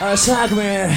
a Sagmer.